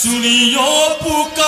祝你永不改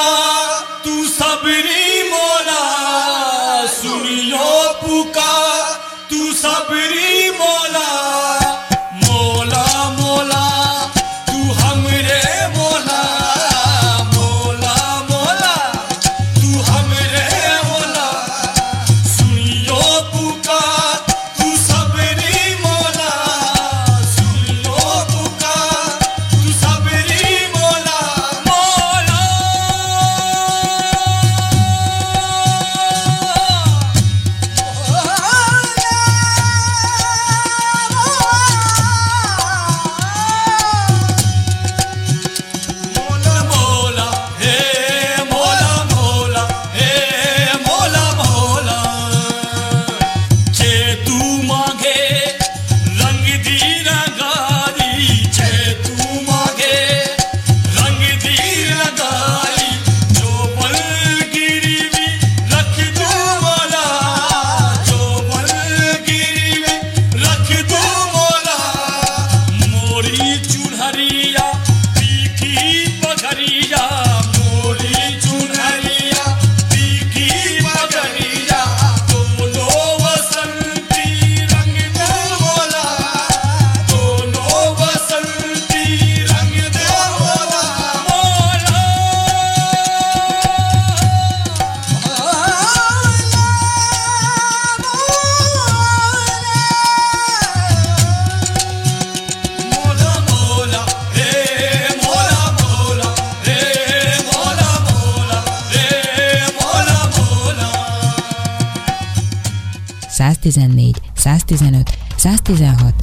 114, 115, 116.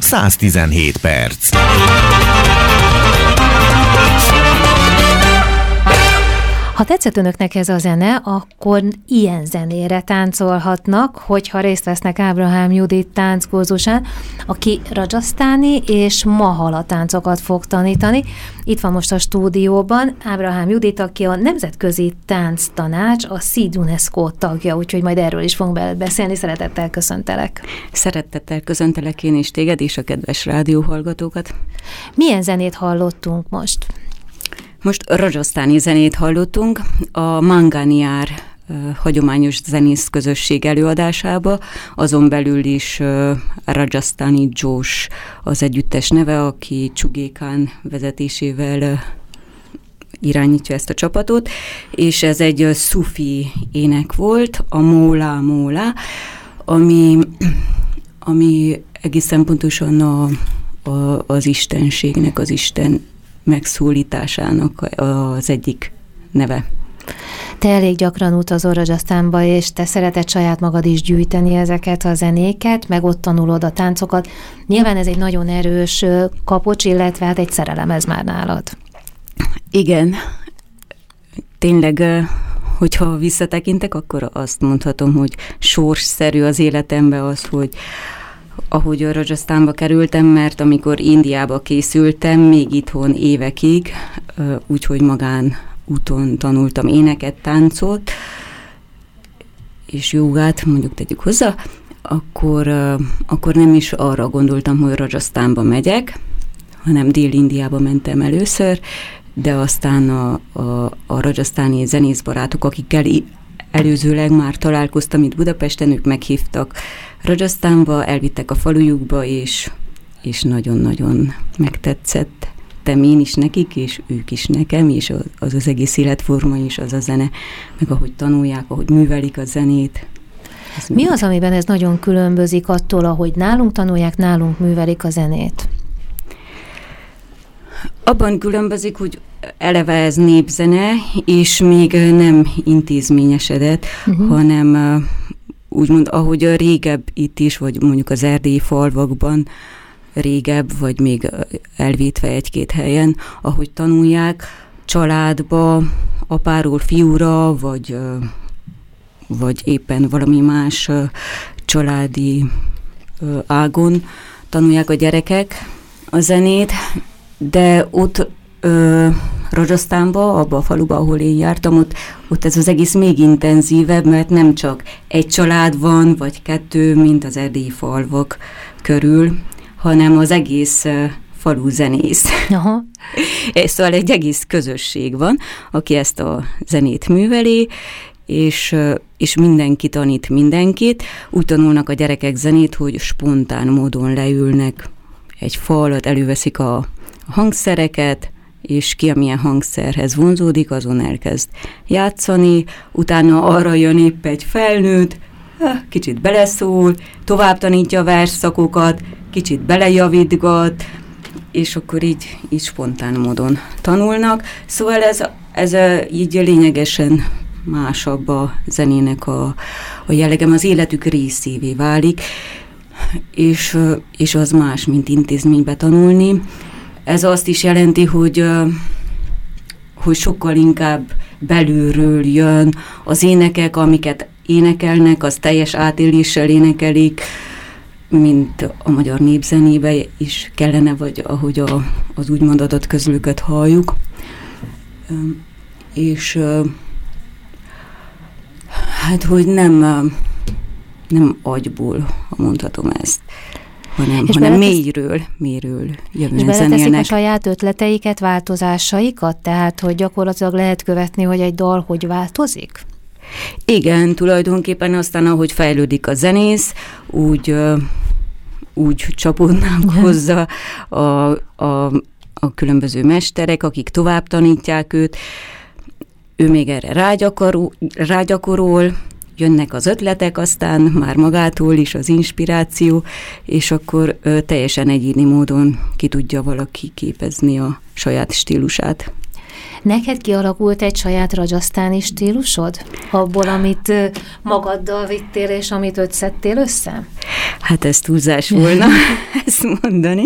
117 perc. Ha tetszett önöknek ez a zene, akkor ilyen zenére táncolhatnak, hogyha részt vesznek Ábrahám Judit tánckózusán, aki rajasztáni és mahala táncokat fog tanítani. Itt van most a stúdióban Ábrahám Judit, aki a Nemzetközi Tánc Tanács, a SZID UNESCO tagja, úgyhogy majd erről is fogunk beszélni. Szeretettel köszöntelek. Szeretettel köszöntelek én is téged és a kedves rádióhallgatókat. Milyen zenét hallottunk most? Most rajasztáni zenét hallottunk a Manganiár hagyományos zenész közösség előadásába, azon belül is ö, Rajasztáni Josh az együttes neve, aki Csugékán vezetésével irányítja ezt a csapatot, és ez egy szufi ének volt, a Móla Móla, ami, ami egészen pontosan a, a, az istenségnek, az Isten megszólításának az egyik neve. Te elég gyakran utazol Rajasztánba, és te szereted saját magad is gyűjteni ezeket a zenéket, meg ott tanulod a táncokat. Nyilván ez egy nagyon erős kapocs, illetve hát egy szerelem ez már nálad. Igen, tényleg, hogyha visszatekintek, akkor azt mondhatom, hogy sorsszerű az életemben az, hogy ahogy a Rajasztánba kerültem, mert amikor Indiába készültem, még itthon évekig, úgyhogy magán úton tanultam éneket, táncot, és jogát, mondjuk tegyük hozzá, akkor, akkor nem is arra gondoltam, hogy Rajasztánba megyek, hanem Dél-Indiába mentem először, de aztán a, a, a rajasztáni zenészbarátok, akikkel előzőleg már találkoztam itt Budapesten, ők meghívtak Rajasztánba, elvittek a falujukba, és, és nagyon-nagyon megtetszett tettem én is nekik, és ők is nekem, és az az, az egész életforma is, az a zene, meg ahogy tanulják, ahogy művelik a zenét. Ez Mi az, amiben ez nagyon különbözik attól, ahogy nálunk tanulják, nálunk művelik a zenét? Abban különbözik, hogy eleve ez népzene, és még nem intézményesedett, uh-huh. hanem úgymond, ahogy a régebb itt is, vagy mondjuk az erdélyi falvakban régebb, vagy még elvétve egy-két helyen, ahogy tanulják, családba, apáról fiúra, vagy, vagy éppen valami más családi ágon tanulják a gyerekek a zenét, de ott ö, Rajasztánba, abba a faluba, ahol én jártam, ott, ott ez az egész még intenzívebb, mert nem csak egy család van, vagy kettő, mint az erdélyi falvak körül, hanem az egész falu zenész. Aha. Szóval egy egész közösség van, aki ezt a zenét műveli, és, és mindenki tanít mindenkit. Úgy tanulnak a gyerekek zenét, hogy spontán módon leülnek egy falat, előveszik a hangszereket, és ki amilyen hangszerhez vonzódik, azon elkezd játszani, utána arra jön épp egy felnőtt, kicsit beleszól, tovább tanítja a versszakokat, kicsit belejavítgat, és akkor így, így spontán módon tanulnak. Szóval ez, ez így lényegesen másabb a zenének a, a jellegem, az életük részévé válik, és, és az más, mint intézménybe tanulni. Ez azt is jelenti, hogy, hogy sokkal inkább belülről jön az énekek, amiket énekelnek, az teljes átéléssel énekelik, mint a magyar népzenébe is kellene, vagy ahogy a, az úgymond közlőket halljuk. És hát, hogy nem, nem agyból, ha mondhatom ezt, hanem, és hanem mélyről, mélyről jövően És beleteszik a saját ötleteiket, változásaikat, tehát, hogy gyakorlatilag lehet követni, hogy egy dal hogy változik? Igen, tulajdonképpen aztán, ahogy fejlődik a zenész, úgy, úgy csapódnánk hozzá a, a, a különböző mesterek, akik tovább tanítják őt, ő még erre rágyakorol, rágyakorol jönnek az ötletek, aztán már magától is az inspiráció, és akkor ö, teljesen egyéni módon ki tudja valaki képezni a saját stílusát. Neked kialakult egy saját rajasztáni stílusod? Abból, amit magaddal vittél, és amit összettél össze? Hát ez túlzás volna ezt mondani.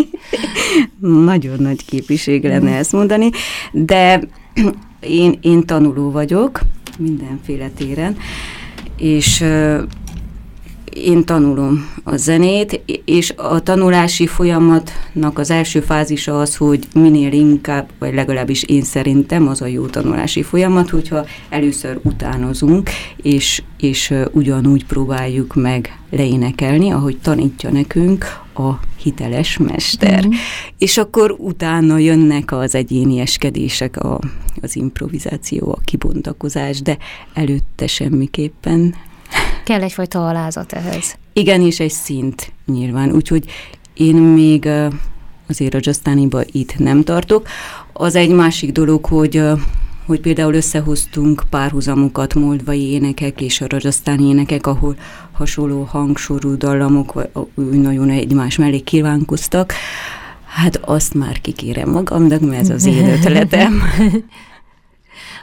Nagyon nagy képviség lenne ezt mondani, de én, én tanuló vagyok mindenféle téren, és én tanulom a zenét, és a tanulási folyamatnak az első fázisa az, hogy minél inkább, vagy legalábbis én szerintem az a jó tanulási folyamat, hogyha először utánozunk, és, és ugyanúgy próbáljuk meg leénekelni, ahogy tanítja nekünk a hiteles mester. Mm-hmm. És akkor utána jönnek az egyénieskedések, a, az improvizáció, a kibontakozás, de előtte semmiképpen Kell egyfajta alázat ehhez. Igen, és egy szint nyilván. Úgyhogy én még azért a Justániba itt nem tartok. Az egy másik dolog, hogy hogy például összehoztunk párhuzamokat moldvai énekek és a rajasztáni énekek, ahol hasonló hangsorú dallamok nagyon egymás mellé kívánkoztak. Hát azt már kikérem magamnak, mert ez az én ötletem.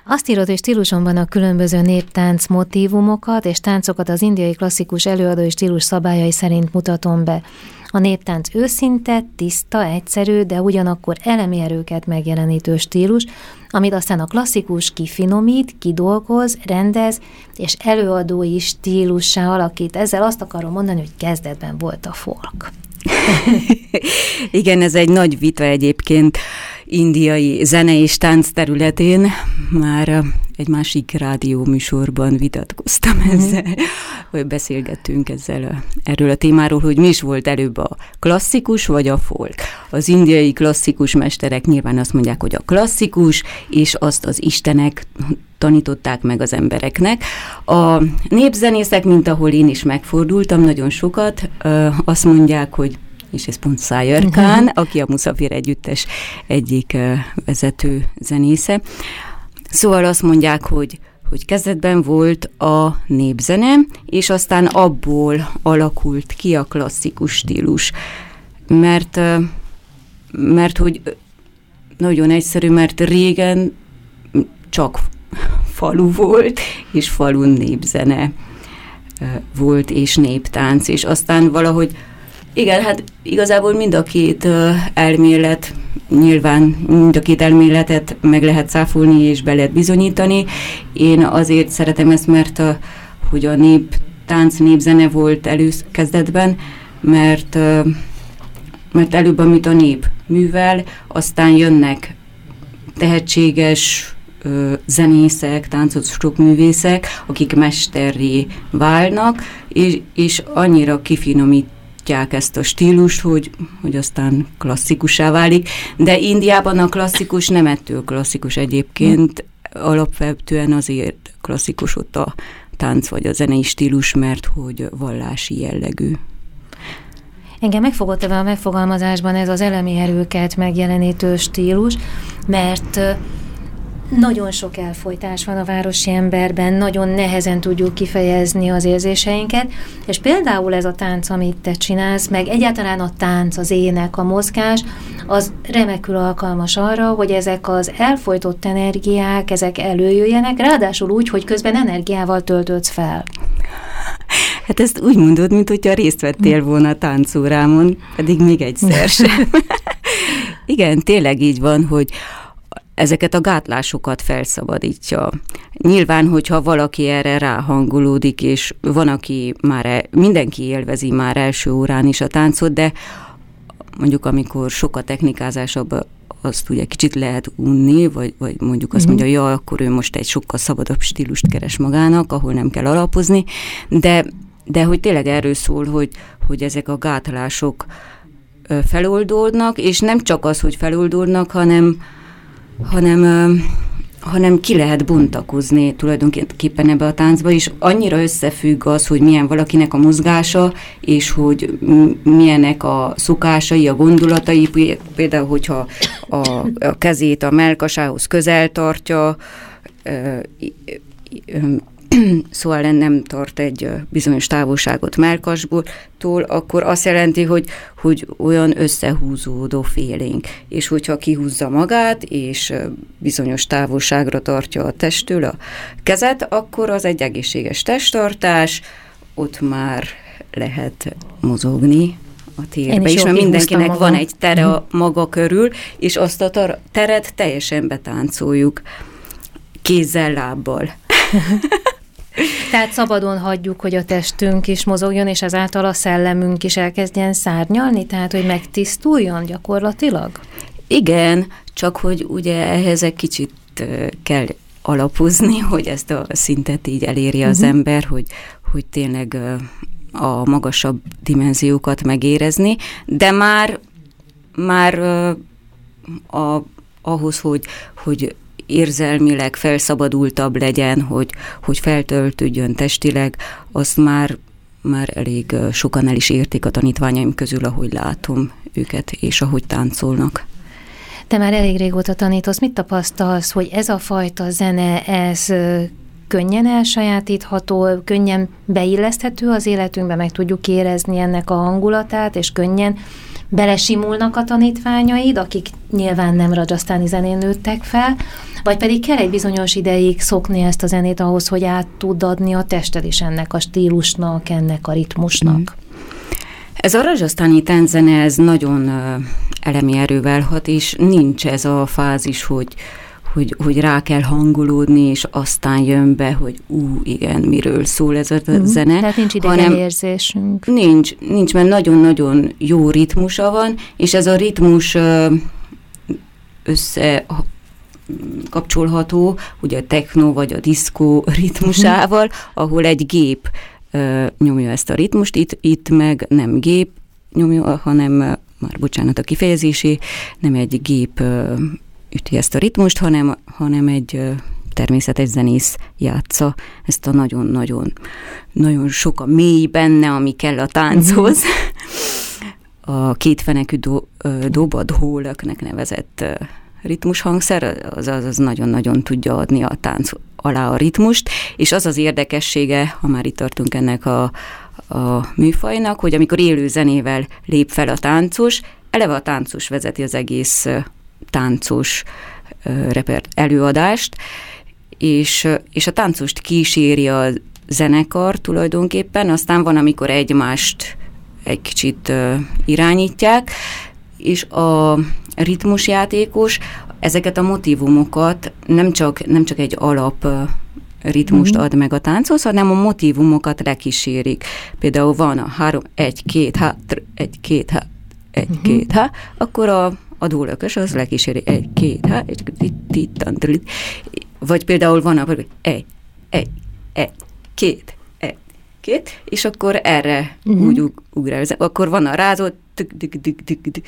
Azt írod, hogy stílusomban a különböző néptánc motivumokat és táncokat az indiai klasszikus előadói stílus szabályai szerint mutatom be. A néptánc őszinte, tiszta, egyszerű, de ugyanakkor elemi erőket megjelenítő stílus, amit aztán a klasszikus kifinomít, kidolgoz, rendez, és előadói stílussá alakít. Ezzel azt akarom mondani, hogy kezdetben volt a folk. Igen, ez egy nagy vita egyébként indiai zene és tánc területén. Már egy másik rádió műsorban vitatkoztam mm-hmm. ezzel, hogy beszélgettünk ezzel erről a témáról, hogy mi is volt előbb a klasszikus vagy a folk. Az indiai klasszikus mesterek nyilván azt mondják, hogy a klasszikus, és azt az istenek tanították meg az embereknek. A népzenészek, mint ahol én is megfordultam nagyon sokat, azt mondják, hogy és ez pont Szájer Kán, uh-huh. aki a Muszafir Együttes egyik vezető zenésze. Szóval azt mondják, hogy hogy kezdetben volt a népzene, és aztán abból alakult ki a klasszikus stílus. Mert, mert hogy nagyon egyszerű, mert régen csak falu volt, és falun népzene volt, és néptánc, és aztán valahogy igen, hát igazából mind a két elmélet, nyilván mind a két elméletet meg lehet száfolni és be lehet bizonyítani. Én azért szeretem ezt, mert a, hogy a nép tánc, népzene volt előkezdetben, mert, mert előbb, amit a nép művel, aztán jönnek tehetséges zenészek, táncosok, művészek, akik mesterré válnak, és, és annyira kifinomít alakítják ezt a stílust, hogy, hogy aztán klasszikusá válik, de Indiában a klasszikus nem ettől klasszikus egyébként, alapvetően azért klasszikus ott a tánc vagy a zenei stílus, mert hogy vallási jellegű. Engem megfogott ebben a megfogalmazásban ez az elemi erőket megjelenítő stílus, mert nagyon sok elfolytás van a városi emberben, nagyon nehezen tudjuk kifejezni az érzéseinket, és például ez a tánc, amit te csinálsz, meg egyáltalán a tánc, az ének, a mozgás, az remekül alkalmas arra, hogy ezek az elfolytott energiák, ezek előjöjjenek, ráadásul úgy, hogy közben energiával töltődsz fel. Hát ezt úgy mondod, mint hogyha részt vettél volna a táncórámon, pedig még egyszer sem. Igen, tényleg így van, hogy ezeket a gátlásokat felszabadítja. Nyilván, hogyha valaki erre ráhangolódik, és van, aki már, el, mindenki élvezi már első órán is a táncot, de mondjuk amikor sok a technikázásabb, azt ugye kicsit lehet unni, vagy, vagy mondjuk azt mondja, ja, akkor ő most egy sokkal szabadabb stílust keres magának, ahol nem kell alapozni, de, de hogy tényleg erről szól, hogy, hogy ezek a gátlások feloldódnak, és nem csak az, hogy feloldódnak, hanem, hanem, hanem ki lehet bontakozni tulajdonképpen ebbe a táncba, és annyira összefügg az, hogy milyen valakinek a mozgása, és hogy milyenek a szokásai, a gondolatai, például, hogyha a, a kezét a melkasához közel tartja, szóval nem tart egy bizonyos távolságot melkasból, akkor azt jelenti, hogy, hogy olyan összehúzódó félénk. És hogyha kihúzza magát, és bizonyos távolságra tartja a testtől a kezet, akkor az egy egészséges testtartás, ott már lehet mozogni a térbe és mert mindenkinek magam. van egy tere a mhm. maga körül, és azt a teret teljesen betáncoljuk kézzel, lábbal. Tehát szabadon hagyjuk, hogy a testünk is mozogjon, és ezáltal a szellemünk is elkezdjen szárnyalni, tehát hogy megtisztuljon gyakorlatilag? Igen, csak hogy ugye ehhez egy kicsit kell alapozni, hogy ezt a szintet így eléri az uh-huh. ember, hogy, hogy tényleg a magasabb dimenziókat megérezni, de már, már a, ahhoz, hogy, hogy érzelmileg felszabadultabb legyen, hogy, hogy feltöltődjön testileg, azt már már elég sokan el is érték a tanítványaim közül, ahogy látom őket, és ahogy táncolnak. Te már elég régóta tanítasz, mit tapasztalsz, hogy ez a fajta zene, ez könnyen elsajátítható, könnyen beilleszthető az életünkbe, meg tudjuk érezni ennek a hangulatát, és könnyen belesimulnak a tanítványaid, akik nyilván nem rajasztáni zenén nőttek fel, vagy pedig kell egy bizonyos ideig szokni ezt a zenét ahhoz, hogy át tud adni a tested is ennek a stílusnak, ennek a ritmusnak. Mm. Ez a rajasztáni tánzene, ez nagyon elemi erővel hat, és nincs ez a fázis, hogy hogy, hogy rá kell hangolódni, és aztán jön be, hogy ú, igen, miről szól ez a uh-huh. zene. Tehát nincs érzésünk. Nincs, nincs, mert nagyon-nagyon jó ritmusa van, és ez a ritmus össze kapcsolható, ugye a techno vagy a diszkó ritmusával, ahol egy gép nyomja ezt a ritmust, itt, itt meg nem gép nyomja, hanem már bocsánat a kifejezésé, nem egy gép üti ezt a ritmust, hanem, hanem egy természetes zenész játsza ezt a nagyon-nagyon nagyon sok a mély benne, ami kell a tánchoz. a kétfenekű do, dobad hólöknek nevezett ritmushangszer, az, az, az nagyon-nagyon tudja adni a tánc alá a ritmust, és az az érdekessége, ha már itt tartunk ennek a, a műfajnak, hogy amikor élő zenével lép fel a táncos, eleve a táncos vezeti az egész táncos repert előadást, és, és a táncost kíséri a zenekar tulajdonképpen, aztán van, amikor egymást egy kicsit irányítják, és a ritmusjátékos ezeket a motivumokat nem csak, nem csak egy alap ritmust mm-hmm. ad meg a tánchoz, hanem a motivumokat lekísérik. Például van a három, egy, két, hát, egy, két, hát, egy, mm-hmm. két, hát, akkor a a dólökös az lekíséri egy, két, egy, tittan, vagy például van a, egy, egy, egy, két, egy, két, és akkor erre uh-huh. úgy ug- ugrál. Akkor van a rázott, tük, tük, tük, tük, tük,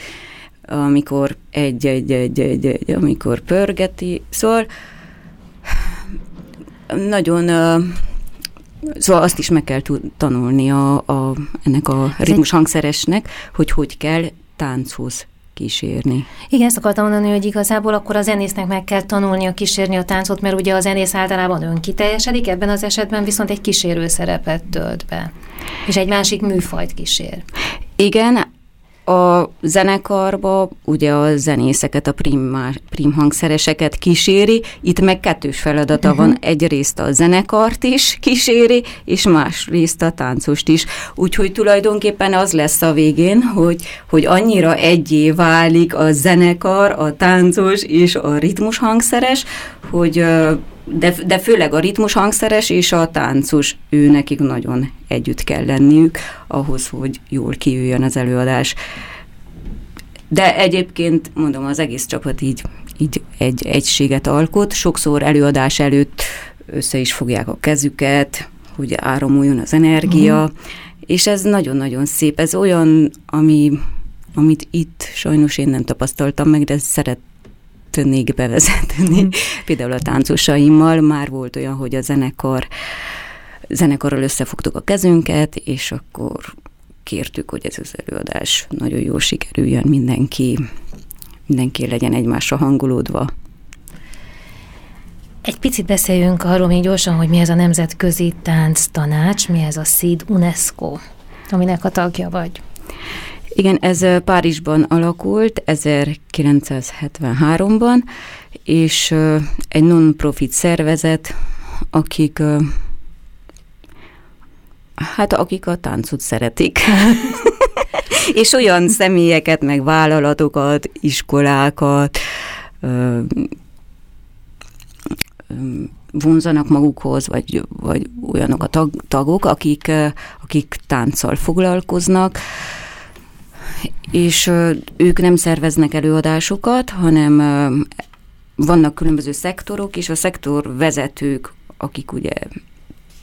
amikor egy, egy, egy, egy, egy, amikor pörgeti, szóval nagyon Szóval azt is meg kell tanulni a, a, ennek a ritmus hangszeresnek, hogy hogy kell tánchoz kísérni. Igen, ezt akartam mondani, hogy igazából akkor a zenésznek meg kell tanulnia kísérni a táncot, mert ugye a zenész általában önkiteljesedik, ebben az esetben viszont egy kísérő szerepet tölt be. És egy másik műfajt kísér. Igen, a zenekarba ugye a zenészeket, a prim, prim hangszereseket kíséri, itt meg kettős feladata uh-huh. van, egyrészt a zenekart is kíséri, és másrészt a táncost is. Úgyhogy tulajdonképpen az lesz a végén, hogy, hogy annyira egyé válik a zenekar, a táncos és a ritmus hangszeres, hogy de, de főleg a ritmus hangszeres és a táncos, ő nekik nagyon együtt kell lenniük ahhoz, hogy jól kijöjjön az előadás. De egyébként, mondom, az egész csapat így, így egy egységet alkot. Sokszor előadás előtt össze is fogják a kezüket, hogy áramoljon az energia, mm. és ez nagyon-nagyon szép. Ez olyan, ami, amit itt sajnos én nem tapasztaltam meg, de szeret szeretnék bevezetni. Mm. Például a táncosaimmal már volt olyan, hogy a zenekar zenekarral összefogtuk a kezünket, és akkor kértük, hogy ez az előadás nagyon jól sikerüljön, mindenki, mindenki legyen egymásra hangolódva. Egy picit beszéljünk arról még gyorsan, hogy mi ez a Nemzetközi Tánc Tanács, mi ez a SZID UNESCO, aminek a tagja vagy. Igen, ez Párizsban alakult 1973-ban, és egy non-profit szervezet, akik hát akik a táncot szeretik. és olyan személyeket, meg vállalatokat, iskolákat vonzanak magukhoz, vagy, vagy olyanok a tag, tagok, akik, akik tánccal foglalkoznak, és ők nem szerveznek előadásokat, hanem vannak különböző szektorok, és a szektor vezetők, akik ugye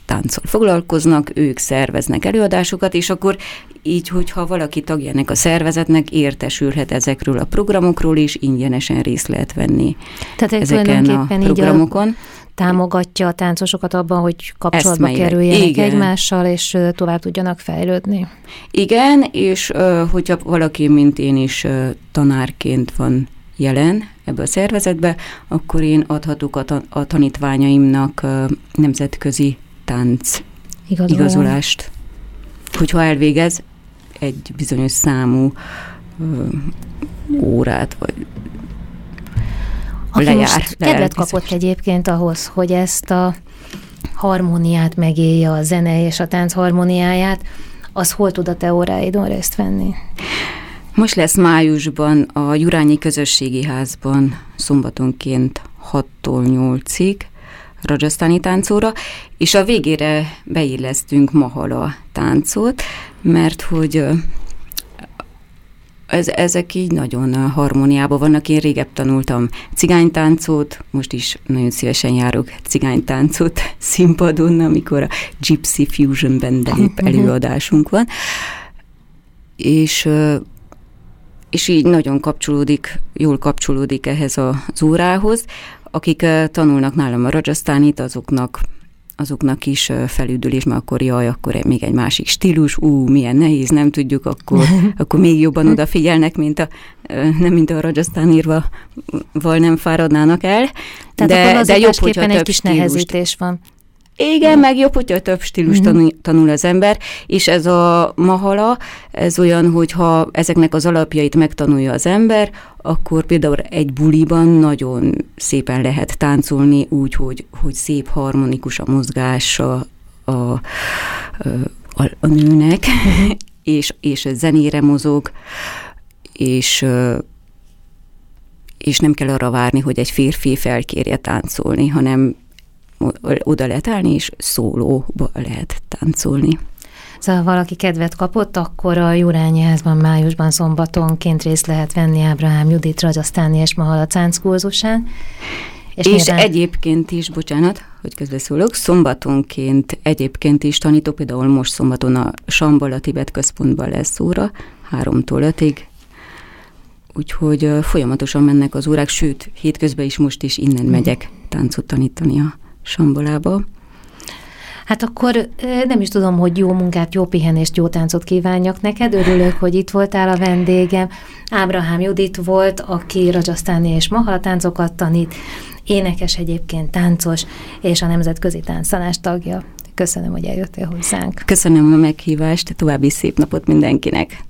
tánccal foglalkoznak, ők szerveznek előadásokat, és akkor így, hogyha valaki tagja ennek a szervezetnek, értesülhet ezekről a programokról, és ingyenesen részt lehet venni Tehát ezeken a programokon. Így a támogatja a táncosokat abban, hogy kapcsolatba kerüljenek Igen. egymással, és tovább tudjanak fejlődni. Igen, és hogyha valaki, mint én is tanárként van jelen ebbe a szervezetbe, akkor én adhatok a, ta- a tanítványaimnak nemzetközi tánc Igazolom. igazolást. Hogyha elvégez egy bizonyos számú ö, órát, vagy Aki lejár, most lejár kedvet kapott egyébként ahhoz, hogy ezt a harmóniát megélje, a zene és a tánc harmóniáját, az hol tud a te óráidon részt venni? Most lesz májusban a Jurányi Közösségi Házban szombatonként 6-tól 8-ig rajasztáni táncóra, és a végére beillesztünk mahala táncot, mert hogy ez, ezek így nagyon harmóniában vannak. Én régebb tanultam cigánytáncot, most is nagyon szívesen járok cigánytáncot színpadon, amikor a Gypsy Fusion Band előadásunk van. És és így nagyon kapcsolódik, jól kapcsolódik ehhez az órához. Akik tanulnak nálam a rajasztánit, azoknak azoknak is felüdülés, mert akkor jaj, akkor még egy másik stílus, ú, milyen nehéz, nem tudjuk, akkor, akkor még jobban odafigyelnek, mint a, nem mint a rajasztánírva, val nem fáradnának el. Tehát de, akkor de jobb, hogyha egy kis stílust nehezítés van. Igen, meg jobb, hogyha több stílus Mhm. tanul, tanul az ember, és ez a mahala, ez olyan, hogyha ezeknek az alapjait megtanulja az ember, akkor például egy buliban nagyon szépen lehet táncolni úgy, hogy, hogy szép harmonikus a mozgása a, a, a, a nőnek, és, és zenére mozog, és és nem kell arra várni, hogy egy férfi felkérje táncolni, hanem oda lehet állni, és szólóba lehet táncolni. Szóval valaki kedvet kapott, akkor a Jurányi házban májusban szombatonként részt lehet venni Ábrahám Judit Rajasztáni és Mahala Cánc kurzusán. És, És, nyilván- egyébként is, bocsánat, hogy közbeszólok, szombatonként egyébként is tanítok, például most szombaton a Sambal a Tibet központban lesz óra, háromtól ötig, úgyhogy folyamatosan mennek az órák, sőt, hétközben is most is innen megyek táncot tanítani a Sambalába. Hát akkor nem is tudom, hogy jó munkát, jó pihenést, jó táncot kívánjak neked. Örülök, hogy itt voltál a vendégem. Ábrahám Judit volt, aki rajasztáni és mahala táncokat tanít, énekes egyébként, táncos, és a Nemzetközi Táncszalás tagja. Köszönöm, hogy eljöttél hozzánk. Köszönöm a meghívást, további szép napot mindenkinek!